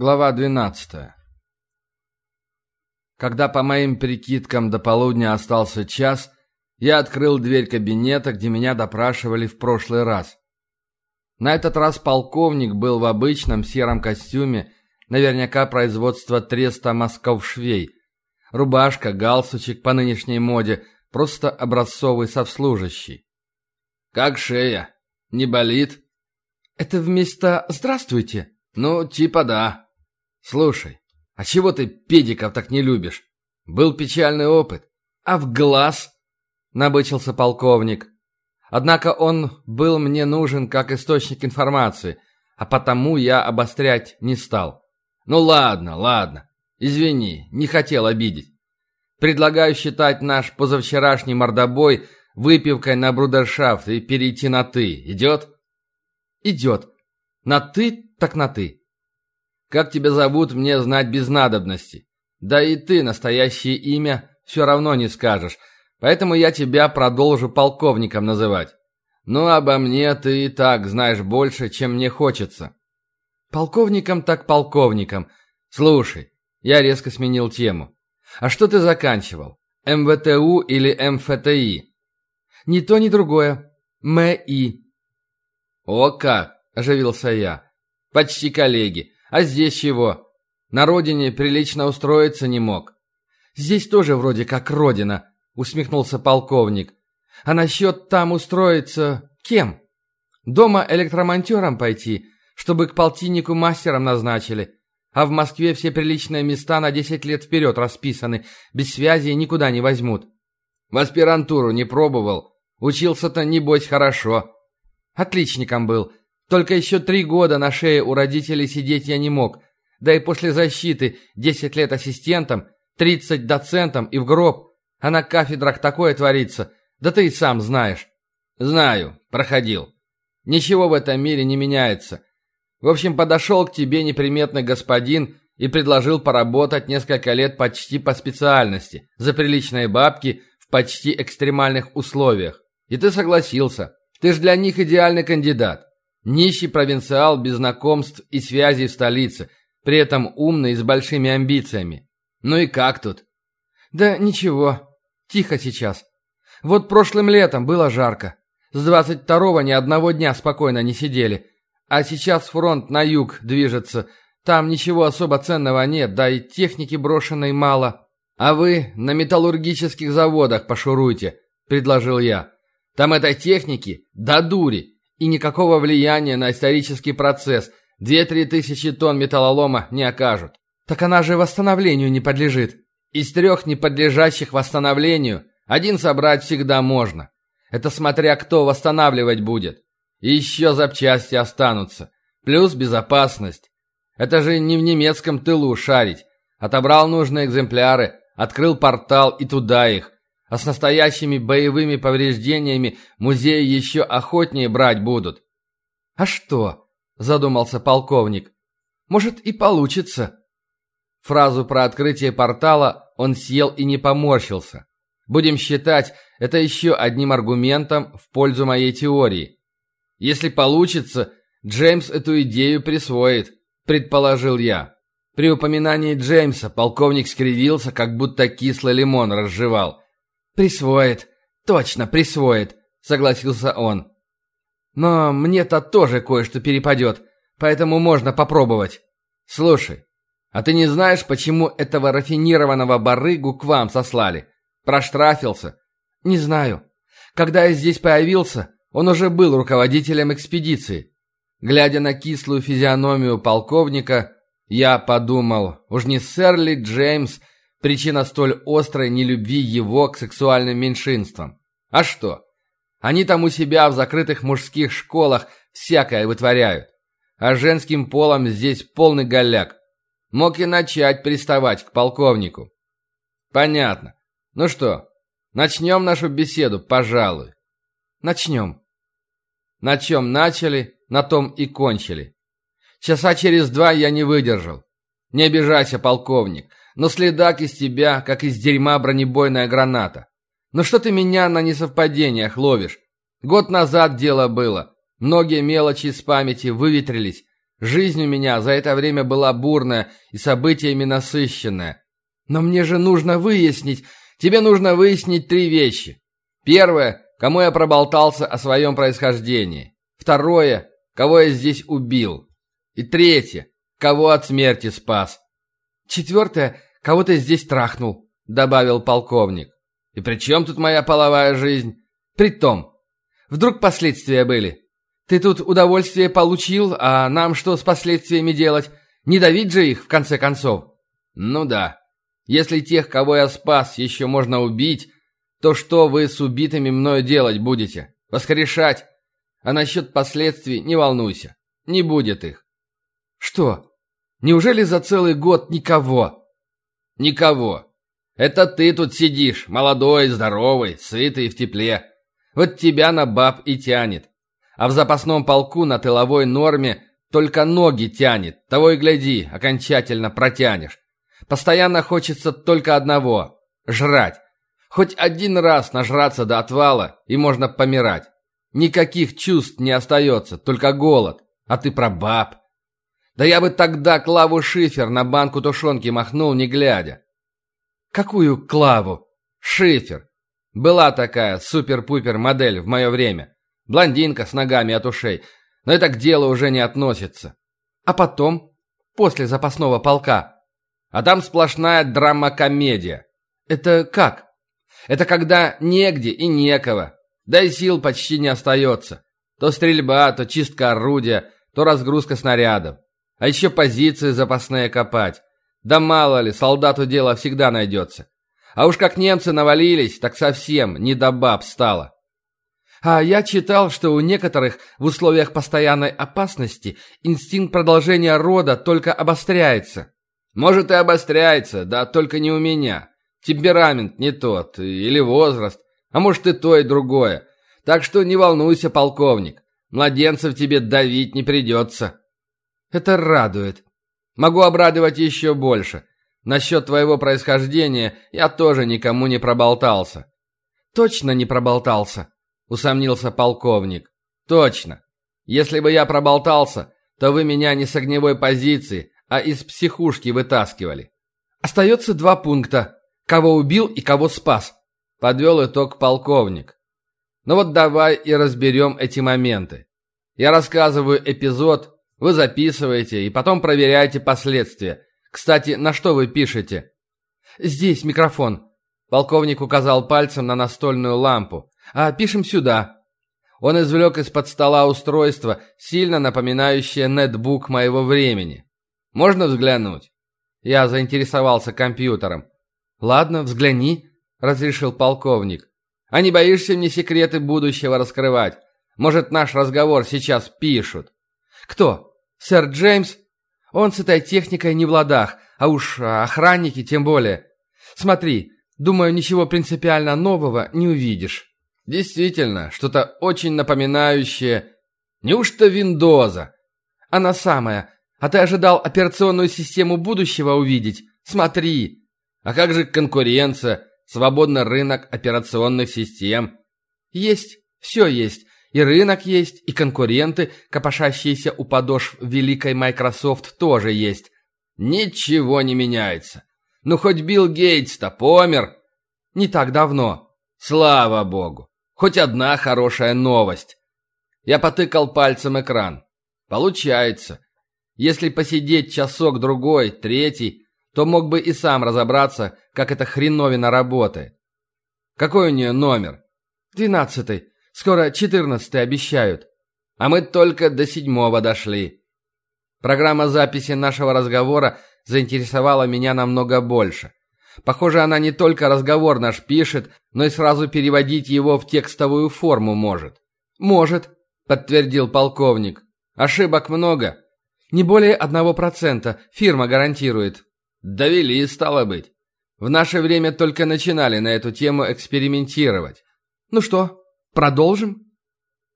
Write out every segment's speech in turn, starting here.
Глава 12. Когда по моим прикидкам до полудня остался час, я открыл дверь кабинета, где меня допрашивали в прошлый раз. На этот раз полковник был в обычном сером костюме, наверняка производства треста Москов-Швей. Рубашка, галстучек по нынешней моде, просто образцовый совслужащий. «Как шея? Не болит?» «Это вместо «здравствуйте»?» «Ну, типа да». «Слушай, а чего ты педиков так не любишь? Был печальный опыт. А в глаз?» — набычился полковник. Однако он был мне нужен как источник информации, а потому я обострять не стал. «Ну ладно, ладно. Извини, не хотел обидеть. Предлагаю считать наш позавчерашний мордобой выпивкой на брудершафт и перейти на «ты». Идет?» «Идет. На «ты» так на «ты». Как тебя зовут, мне знать без надобности. Да и ты настоящее имя все равно не скажешь, поэтому я тебя продолжу полковником называть. Ну, обо мне ты и так знаешь больше, чем мне хочется. Полковником так полковником. Слушай, я резко сменил тему. А что ты заканчивал? МВТУ или МФТИ? Ни то, ни другое. МИ. О как, оживился я. Почти коллеги. А здесь чего? На родине прилично устроиться не мог. Здесь тоже вроде как родина, усмехнулся полковник. А насчет там устроиться кем? Дома электромонтером пойти, чтобы к полтиннику мастером назначили. А в Москве все приличные места на 10 лет вперед расписаны, без связи никуда не возьмут. В аспирантуру не пробовал. Учился-то, небось, хорошо. Отличником был. Только еще три года на шее у родителей сидеть я не мог. Да и после защиты 10 лет ассистентом, 30 доцентом и в гроб. А на кафедрах такое творится. Да ты и сам знаешь. Знаю, проходил. Ничего в этом мире не меняется. В общем, подошел к тебе неприметный господин и предложил поработать несколько лет почти по специальности, за приличные бабки, в почти экстремальных условиях. И ты согласился. Ты ж для них идеальный кандидат. Нищий провинциал без знакомств и связей в столице, при этом умный и с большими амбициями. Ну и как тут? Да ничего, тихо сейчас. Вот прошлым летом было жарко. С 22-го ни одного дня спокойно не сидели. А сейчас фронт на юг движется. Там ничего особо ценного нет, да и техники брошенной мало. А вы на металлургических заводах пошуруйте, предложил я. Там этой техники до дури и никакого влияния на исторический процесс. Две-три тысячи тонн металлолома не окажут. Так она же восстановлению не подлежит. Из трех не подлежащих восстановлению один собрать всегда можно. Это смотря кто восстанавливать будет. И еще запчасти останутся. Плюс безопасность. Это же не в немецком тылу шарить. Отобрал нужные экземпляры, открыл портал и туда их. А с настоящими боевыми повреждениями музеи еще охотнее брать будут. «А что?» – задумался полковник. «Может, и получится». Фразу про открытие портала он съел и не поморщился. Будем считать это еще одним аргументом в пользу моей теории. Если получится, Джеймс эту идею присвоит, предположил я. При упоминании Джеймса полковник скривился, как будто кислый лимон разжевал. «Присвоит. Точно, присвоит», — согласился он. «Но мне-то тоже кое-что перепадет, поэтому можно попробовать. Слушай, а ты не знаешь, почему этого рафинированного барыгу к вам сослали? Проштрафился?» «Не знаю. Когда я здесь появился, он уже был руководителем экспедиции». Глядя на кислую физиономию полковника, я подумал, уж не сэр ли Джеймс Причина столь острой нелюбви его к сексуальным меньшинствам. А что? Они там у себя в закрытых мужских школах всякое вытворяют. А женским полом здесь полный голяк. Мог и начать приставать к полковнику. Понятно. Ну что, начнем нашу беседу, пожалуй. Начнем. На чем начали, на том и кончили. Часа через два я не выдержал. Не обижайся, полковник но следак из тебя, как из дерьма бронебойная граната. Ну что ты меня на несовпадениях ловишь? Год назад дело было. Многие мелочи из памяти выветрились. Жизнь у меня за это время была бурная и событиями насыщенная. Но мне же нужно выяснить, тебе нужно выяснить три вещи. Первое, кому я проболтался о своем происхождении. Второе, кого я здесь убил. И третье, кого от смерти спас. Четвертое, кого ты здесь трахнул, добавил полковник. И при чем тут моя половая жизнь? Притом, вдруг последствия были? Ты тут удовольствие получил, а нам что с последствиями делать? Не давить же их, в конце концов. Ну да. Если тех, кого я спас, еще можно убить, то что вы с убитыми мною делать будете? Воскрешать? А насчет последствий не волнуйся. Не будет их. Что? Неужели за целый год никого? Никого. Это ты тут сидишь, молодой, здоровый, сытый в тепле. Вот тебя на баб и тянет. А в запасном полку на тыловой норме только ноги тянет. Того и гляди, окончательно протянешь. Постоянно хочется только одного – жрать. Хоть один раз нажраться до отвала, и можно помирать. Никаких чувств не остается, только голод. А ты про баб. Да я бы тогда Клаву Шифер на банку тушенки махнул, не глядя. Какую Клаву? Шифер. Была такая супер-пупер модель в мое время. Блондинка с ногами от ушей. Но это к делу уже не относится. А потом? После запасного полка? А там сплошная драма-комедия. Это как? Это когда негде и некого. Да и сил почти не остается. То стрельба, то чистка орудия, то разгрузка снарядов. А еще позиции запасные копать. Да мало ли, солдату дело всегда найдется. А уж как немцы навалились, так совсем не до баб стало. А я читал, что у некоторых в условиях постоянной опасности инстинкт продолжения рода только обостряется. Может и обостряется, да только не у меня. Темперамент не тот, или возраст, а может и то, и другое. Так что не волнуйся, полковник. Младенцев тебе давить не придется. Это радует. Могу обрадовать еще больше. Насчет твоего происхождения я тоже никому не проболтался. Точно не проболтался. — усомнился полковник. «Точно. Если бы я проболтался, то вы меня не с огневой позиции, а из психушки вытаскивали». «Остается два пункта. Кого убил и кого спас», — подвел итог полковник. «Ну вот давай и разберем эти моменты. Я рассказываю эпизод, вы записываете и потом проверяете последствия. Кстати, на что вы пишете?» «Здесь микрофон», — полковник указал пальцем на настольную лампу а пишем сюда». Он извлек из-под стола устройство, сильно напоминающее нетбук моего времени. «Можно взглянуть?» Я заинтересовался компьютером. «Ладно, взгляни», — разрешил полковник. «А не боишься мне секреты будущего раскрывать? Может, наш разговор сейчас пишут?» «Кто? Сэр Джеймс? Он с этой техникой не в ладах, а уж охранники тем более. Смотри, думаю, ничего принципиально нового не увидишь». Действительно, что-то очень напоминающее... Неужто Виндоза? Она самая. А ты ожидал операционную систему будущего увидеть? Смотри. А как же конкуренция, свободный рынок операционных систем? Есть, все есть. И рынок есть, и конкуренты, копошащиеся у подошв великой Microsoft, тоже есть. Ничего не меняется. Ну хоть Билл Гейтс-то помер. Не так давно. Слава богу. Хоть одна хорошая новость. Я потыкал пальцем экран. Получается. Если посидеть часок-другой, третий, то мог бы и сам разобраться, как эта хреновина работает. Какой у нее номер? Двенадцатый. Скоро четырнадцатый обещают. А мы только до седьмого дошли. Программа записи нашего разговора заинтересовала меня намного больше. Похоже, она не только разговор наш пишет, но и сразу переводить его в текстовую форму может. Может, подтвердил полковник. Ошибок много. Не более одного процента. Фирма гарантирует. Довели, стало быть. В наше время только начинали на эту тему экспериментировать. Ну что, продолжим?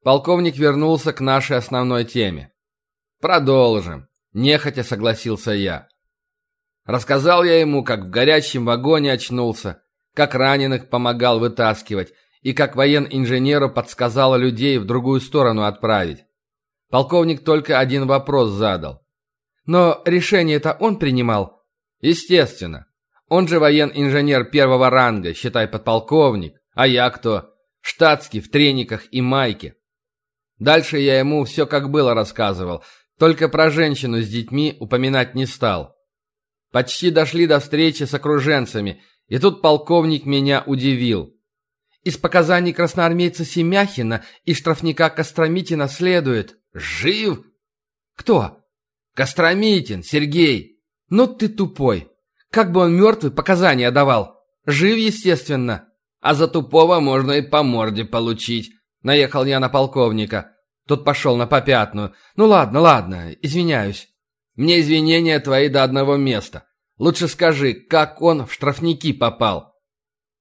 Полковник вернулся к нашей основной теме. Продолжим. Нехотя согласился я. Рассказал я ему, как в горячем вагоне очнулся, как раненых помогал вытаскивать и как воен-инженеру подсказал людей в другую сторону отправить. Полковник только один вопрос задал. Но решение-то он принимал? Естественно. Он же воен-инженер первого ранга, считай подполковник. А я кто? Штатский, в трениках и майке. Дальше я ему все как было рассказывал, только про женщину с детьми упоминать не стал. Почти дошли до встречи с окруженцами, и тут полковник меня удивил. Из показаний красноармейца Семяхина и штрафника Костромитина следует. Жив? Кто? Костромитин, Сергей. Ну ты тупой. Как бы он мертвый показания давал? Жив, естественно. А за тупого можно и по морде получить. Наехал я на полковника. Тот пошел на попятную. Ну ладно, ладно, извиняюсь. Мне извинения твои до одного места. Лучше скажи, как он в штрафники попал?»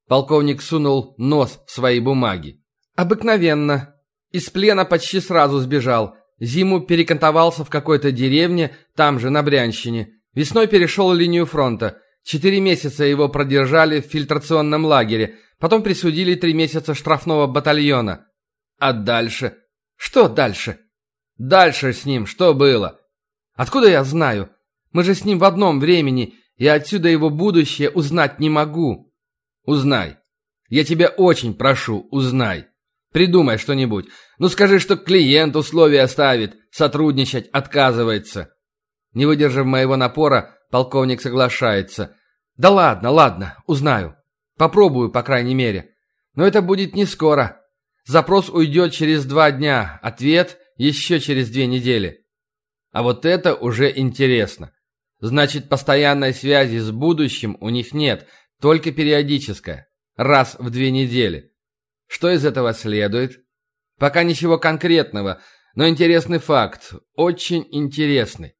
Полковник сунул нос в свои бумаги. «Обыкновенно. Из плена почти сразу сбежал. Зиму перекантовался в какой-то деревне, там же, на Брянщине. Весной перешел линию фронта. Четыре месяца его продержали в фильтрационном лагере. Потом присудили три месяца штрафного батальона. А дальше? Что дальше? Дальше с ним что было? Откуда я знаю? Мы же с ним в одном времени, и отсюда его будущее узнать не могу. Узнай. Я тебя очень прошу, узнай. Придумай что-нибудь. Ну скажи, что клиент условия ставит, сотрудничать отказывается. Не выдержав моего напора, полковник соглашается. Да ладно, ладно, узнаю. Попробую, по крайней мере. Но это будет не скоро. Запрос уйдет через два дня, ответ еще через две недели. А вот это уже интересно. Значит, постоянной связи с будущим у них нет, только периодическая, раз в две недели. Что из этого следует? Пока ничего конкретного, но интересный факт, очень интересный.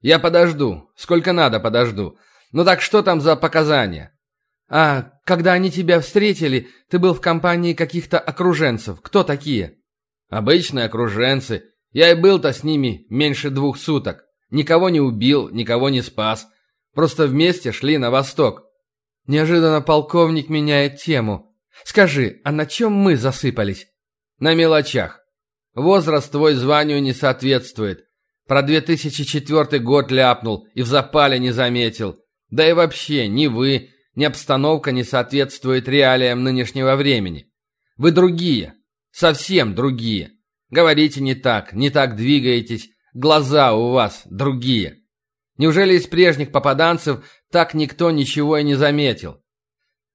Я подожду, сколько надо подожду. Ну так что там за показания? А, когда они тебя встретили, ты был в компании каких-то окруженцев. Кто такие? Обычные окруженцы, я и был-то с ними меньше двух суток. Никого не убил, никого не спас. Просто вместе шли на восток. Неожиданно полковник меняет тему. Скажи, а на чем мы засыпались? На мелочах. Возраст твой званию не соответствует. Про 2004 год ляпнул и в запале не заметил. Да и вообще, ни вы, ни обстановка не соответствует реалиям нынешнего времени. Вы другие. Совсем другие. Говорите не так, не так двигаетесь, глаза у вас другие. Неужели из прежних попаданцев так никто ничего и не заметил?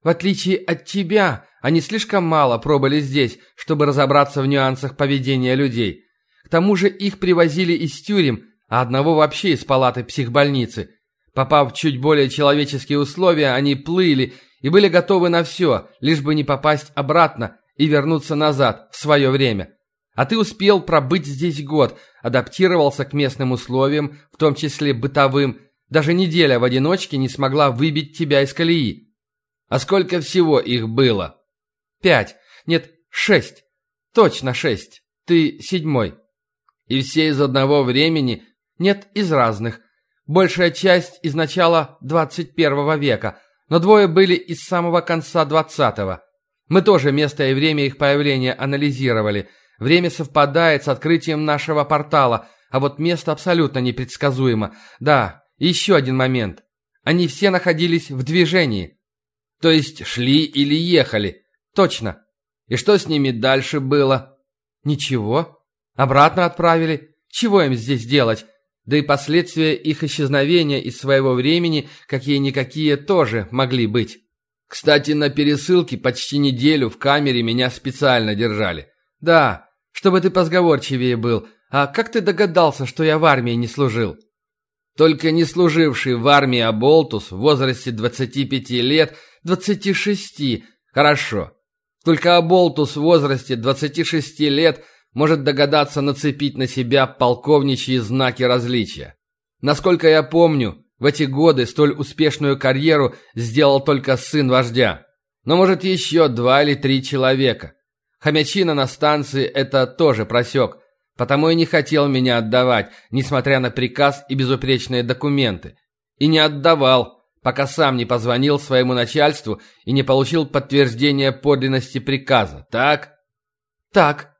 В отличие от тебя, они слишком мало пробыли здесь, чтобы разобраться в нюансах поведения людей. К тому же их привозили из тюрем, а одного вообще из палаты психбольницы. Попав в чуть более человеческие условия, они плыли и были готовы на все, лишь бы не попасть обратно и вернуться назад в свое время. А ты успел пробыть здесь год, адаптировался к местным условиям, в том числе бытовым. Даже неделя в одиночке не смогла выбить тебя из колеи. А сколько всего их было? Пять. Нет, шесть. Точно шесть. Ты седьмой. И все из одного времени? Нет, из разных. Большая часть из начала двадцать первого века, но двое были из самого конца двадцатого. Мы тоже место и время их появления анализировали – Время совпадает с открытием нашего портала, а вот место абсолютно непредсказуемо. Да, еще один момент. Они все находились в движении. То есть шли или ехали? Точно. И что с ними дальше было? Ничего. Обратно отправили. Чего им здесь делать? Да и последствия их исчезновения из своего времени, какие-никакие, тоже могли быть. Кстати, на пересылке почти неделю в камере меня специально держали. Да, чтобы ты позговорчивее был. А как ты догадался, что я в армии не служил?» Только не служивший в армии Аболтус в возрасте 25 лет, 26, хорошо. Только Аболтус в возрасте 26 лет может догадаться нацепить на себя полковничьи знаки различия. Насколько я помню, в эти годы столь успешную карьеру сделал только сын вождя. Но может еще два или три человека. Хомячина на станции это тоже просек, потому и не хотел меня отдавать, несмотря на приказ и безупречные документы. И не отдавал, пока сам не позвонил своему начальству и не получил подтверждения подлинности приказа, так? Так,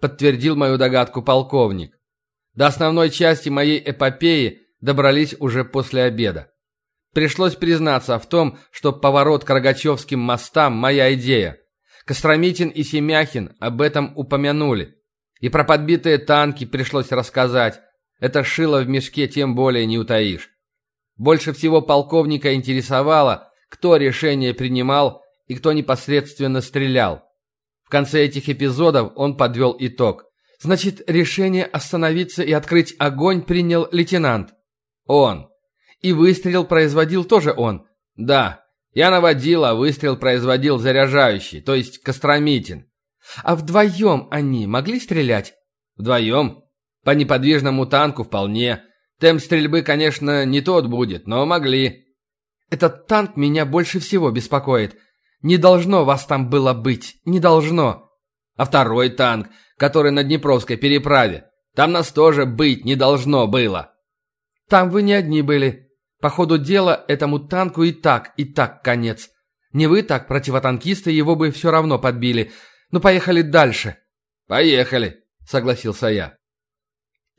подтвердил мою догадку полковник. До основной части моей эпопеи добрались уже после обеда. Пришлось признаться в том, что поворот к Рогачевским мостам – моя идея. Костромитин и Семяхин об этом упомянули. И про подбитые танки пришлось рассказать. Это шило в мешке тем более не утаишь. Больше всего полковника интересовало, кто решение принимал и кто непосредственно стрелял. В конце этих эпизодов он подвел итог. Значит, решение остановиться и открыть огонь принял лейтенант. Он. И выстрел производил тоже он. Да, я наводил, а выстрел производил заряжающий, то есть Костромитин. А вдвоем они могли стрелять? Вдвоем? По неподвижному танку вполне. Темп стрельбы, конечно, не тот будет, но могли. Этот танк меня больше всего беспокоит. Не должно вас там было быть. Не должно. А второй танк, который на Днепровской переправе. Там нас тоже быть не должно было. Там вы не одни были. По ходу дела этому танку и так, и так конец. Не вы так, противотанкисты его бы все равно подбили. Ну, поехали дальше. Поехали, согласился я.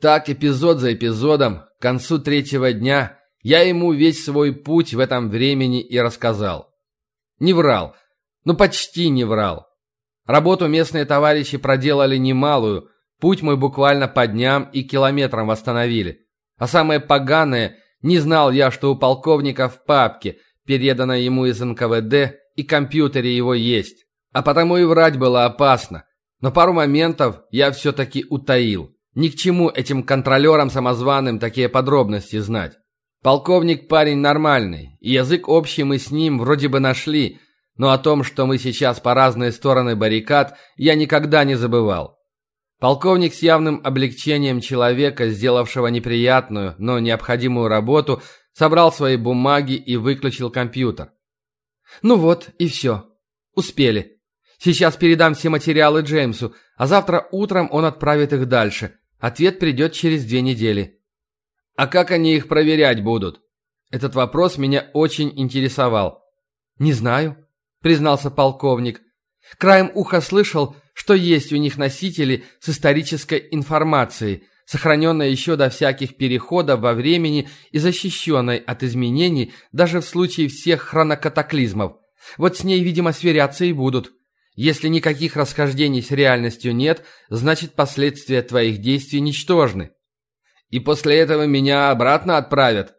Так, эпизод за эпизодом, к концу третьего дня, я ему весь свой путь в этом времени и рассказал. Не врал. Ну, почти не врал. Работу местные товарищи проделали немалую, путь мой буквально по дням и километрам восстановили. А самое поганое, не знал я, что у полковника в папке, переданной ему из НКВД, и компьютере его есть. А потому и врать было опасно. Но пару моментов я все-таки утаил. Ни к чему этим контролерам самозваным такие подробности знать. Полковник парень нормальный, и язык общий мы с ним вроде бы нашли, но о том, что мы сейчас по разные стороны баррикад, я никогда не забывал. Полковник с явным облегчением человека, сделавшего неприятную, но необходимую работу, собрал свои бумаги и выключил компьютер. «Ну вот, и все. Успели. Сейчас передам все материалы Джеймсу, а завтра утром он отправит их дальше. Ответ придет через две недели». «А как они их проверять будут?» Этот вопрос меня очень интересовал. «Не знаю», — признался полковник. «Краем уха слышал, что есть у них носители с исторической информацией, сохраненной еще до всяких переходов во времени и защищенной от изменений даже в случае всех хронокатаклизмов. Вот с ней, видимо, сверяться и будут. Если никаких расхождений с реальностью нет, значит последствия твоих действий ничтожны. И после этого меня обратно отправят?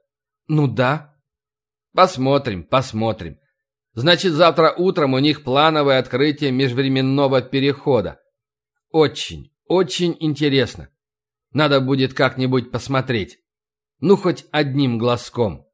Ну да. Посмотрим, посмотрим. Значит, завтра утром у них плановое открытие межвременного перехода. Очень, очень интересно. Надо будет как-нибудь посмотреть. Ну, хоть одним глазком.